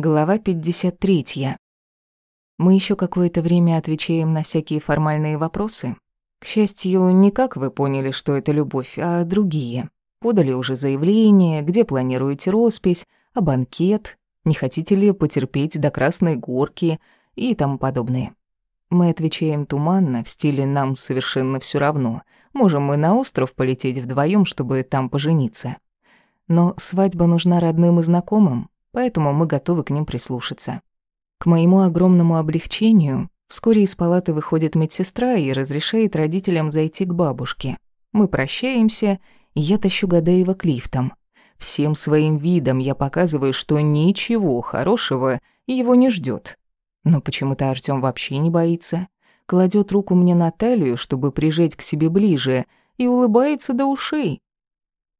Глава 53. Мы еще какое-то время отвечаем на всякие формальные вопросы. К счастью, не как вы поняли, что это любовь, а другие. Подали уже заявление, где планируете роспись, а банкет, не хотите ли потерпеть до Красной Горки и тому подобное. Мы отвечаем туманно, в стиле «нам совершенно все равно». Можем мы на остров полететь вдвоем, чтобы там пожениться. Но свадьба нужна родным и знакомым, поэтому мы готовы к ним прислушаться. К моему огромному облегчению, вскоре из палаты выходит медсестра и разрешает родителям зайти к бабушке. Мы прощаемся, и я тащу Гадаева к лифтам. Всем своим видом я показываю, что ничего хорошего его не ждет. Но почему-то Артём вообще не боится. Кладет руку мне на талию, чтобы прижать к себе ближе, и улыбается до ушей.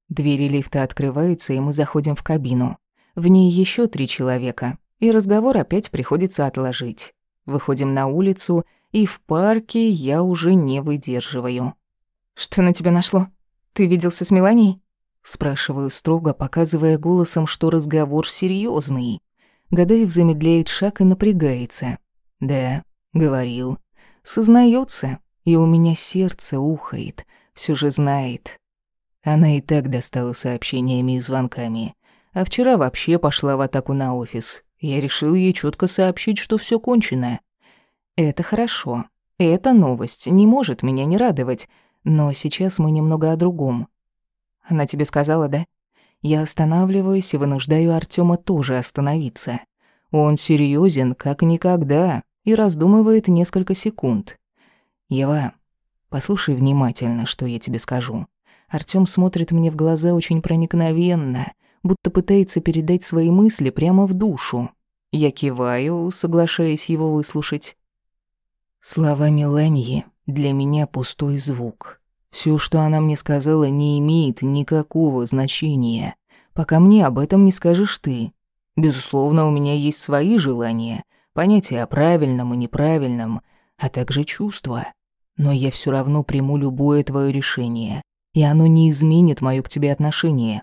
Двери лифта открываются, и мы заходим в кабину. В ней еще три человека, и разговор опять приходится отложить. Выходим на улицу, и в парке я уже не выдерживаю. «Что на тебя нашло? Ты виделся с Меланией?» Спрашиваю строго, показывая голосом, что разговор серьезный. Гадаев замедляет шаг и напрягается. «Да, говорил. Сознается, и у меня сердце ухает. Все же знает. Она и так достала сообщениями и звонками а вчера вообще пошла в атаку на офис. Я решил ей четко сообщить, что все кончено. Это хорошо. Эта новость не может меня не радовать, но сейчас мы немного о другом. Она тебе сказала, да? Я останавливаюсь и вынуждаю Артема тоже остановиться. Он серьезен, как никогда, и раздумывает несколько секунд. Ева, послушай внимательно, что я тебе скажу. Артём смотрит мне в глаза очень проникновенно, будто пытается передать свои мысли прямо в душу. Я киваю, соглашаясь его выслушать. Слова Меланьи для меня пустой звук. Все, что она мне сказала, не имеет никакого значения, пока мне об этом не скажешь ты. Безусловно, у меня есть свои желания, понятия о правильном и неправильном, а также чувства. Но я все равно приму любое твое решение, и оно не изменит моё к тебе отношение.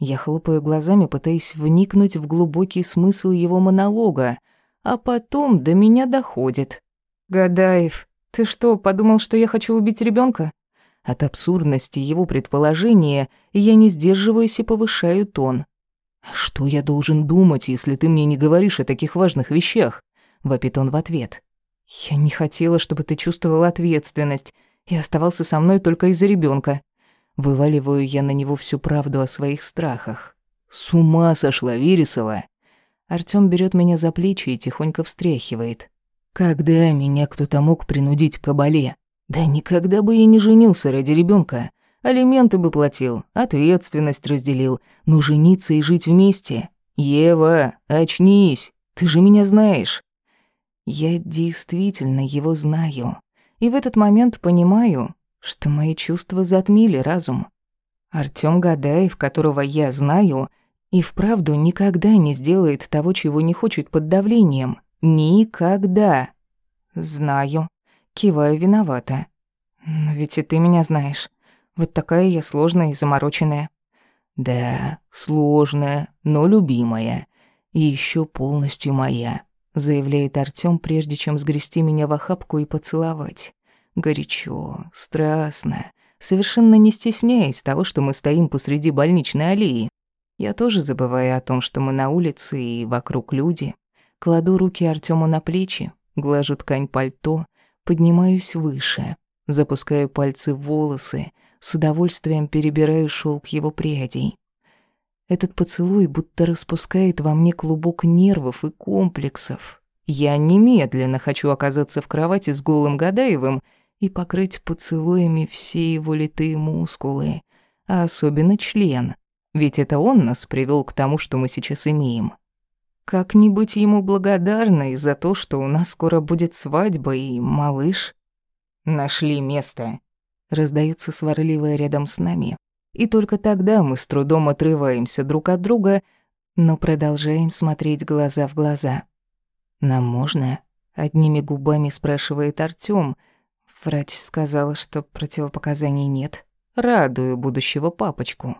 Я хлопаю глазами, пытаясь вникнуть в глубокий смысл его монолога, а потом до меня доходит. «Гадаев, ты что, подумал, что я хочу убить ребенка? От абсурдности его предположения я не сдерживаюсь и повышаю тон. «Что я должен думать, если ты мне не говоришь о таких важных вещах?» — вопит он в ответ. «Я не хотела, чтобы ты чувствовал ответственность и оставался со мной только из-за ребенка. Вываливаю я на него всю правду о своих страхах. «С ума сошла Вересова!» Артём берет меня за плечи и тихонько встряхивает. «Когда меня кто-то мог принудить к кабале? Да никогда бы я не женился ради ребенка. Алименты бы платил, ответственность разделил. Но жениться и жить вместе? Ева, очнись, ты же меня знаешь». Я действительно его знаю. И в этот момент понимаю, что мои чувства затмили разум. Артём Гадаев, которого я знаю, и вправду никогда не сделает того, чего не хочет под давлением. Никогда. Знаю. Киваю виновата. Но ведь и ты меня знаешь. Вот такая я сложная и замороченная. Да, сложная, но любимая. И ещё полностью моя, заявляет Артём, прежде чем сгрести меня в охапку и поцеловать. Горячо, страстно, совершенно не стесняясь того, что мы стоим посреди больничной аллеи. Я тоже забываю о том, что мы на улице и вокруг люди. Кладу руки Артему на плечи, глажу ткань пальто, поднимаюсь выше, запускаю пальцы в волосы, с удовольствием перебираю шелк его прядей. Этот поцелуй будто распускает во мне клубок нервов и комплексов. Я немедленно хочу оказаться в кровати с голым Гадаевым и покрыть поцелуями все его литые мускулы, а особенно член, ведь это он нас привел к тому, что мы сейчас имеем. Как не быть ему благодарной за то, что у нас скоро будет свадьба и малыш? Нашли место. Раздается сварливое рядом с нами. И только тогда мы с трудом отрываемся друг от друга, но продолжаем смотреть глаза в глаза. «Нам можно?» — одними губами спрашивает Артём — Врач сказала, что противопоказаний нет. Радую будущего папочку.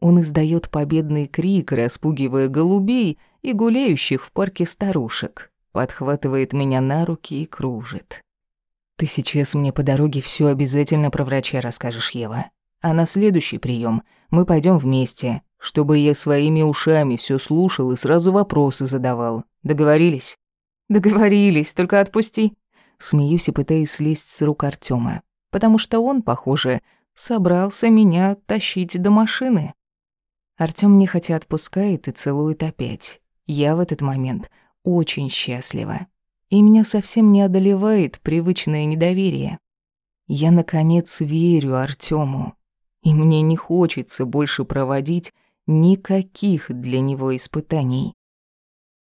Он издает победный крик, распугивая голубей и гуляющих в парке старушек. Подхватывает меня на руки и кружит. «Ты сейчас мне по дороге все обязательно про врача расскажешь, Ева. А на следующий прием мы пойдем вместе, чтобы я своими ушами все слушал и сразу вопросы задавал. Договорились?» «Договорились, только отпусти». Смеюсь и пытаюсь слезть с рук Артема, потому что он, похоже, собрался меня тащить до машины. Артём нехотя отпускает и целует опять. Я в этот момент очень счастлива. И меня совсем не одолевает привычное недоверие. Я, наконец, верю Артёму. И мне не хочется больше проводить никаких для него испытаний.